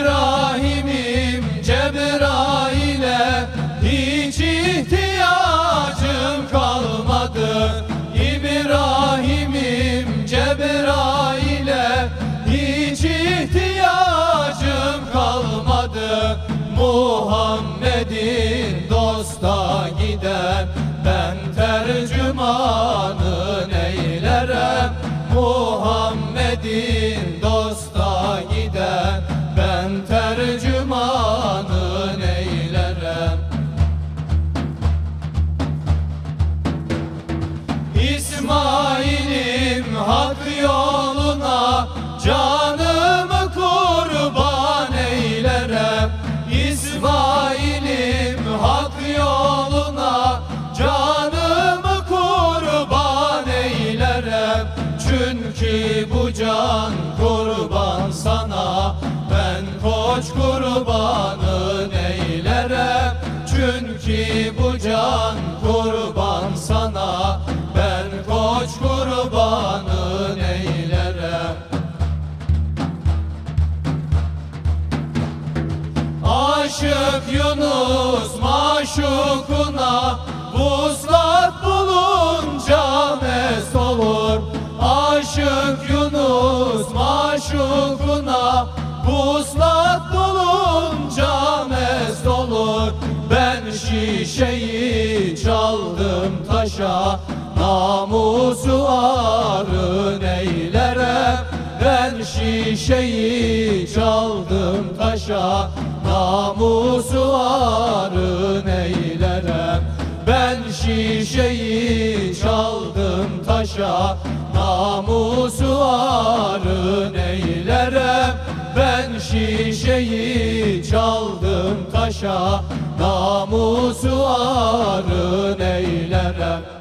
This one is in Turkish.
İbrahim'im Cebrail'e hiç ihtiyacım kalmadı. İbrahim'im Cebrail'e hiç ihtiyacım kalmadı. Muhammed'in dosta giden ben tercümanın eylerem Muhammed'in İsmail'im hak yoluna canımı kurban eylerem İsmail'im hak yoluna canımı kurban eylerem Çünkü bu can kurban sana ben koç kurbanın eylerem Çünkü bu kurbanın eylerem Aşık Yunus maşukuna Vuslat bulunca mest olur. Aşık Yunus maşukuna Vuslat bulunca mest olur. Ben şişeyi çaldım taşa Namusu arın eylerem ben şişeyi çaldım taşa. Namusu arın eylerem Ben şişeyi çaldım taşa. Namusu arın eylerem Ben şişeyi çaldım taşa. Namusu arın eylerem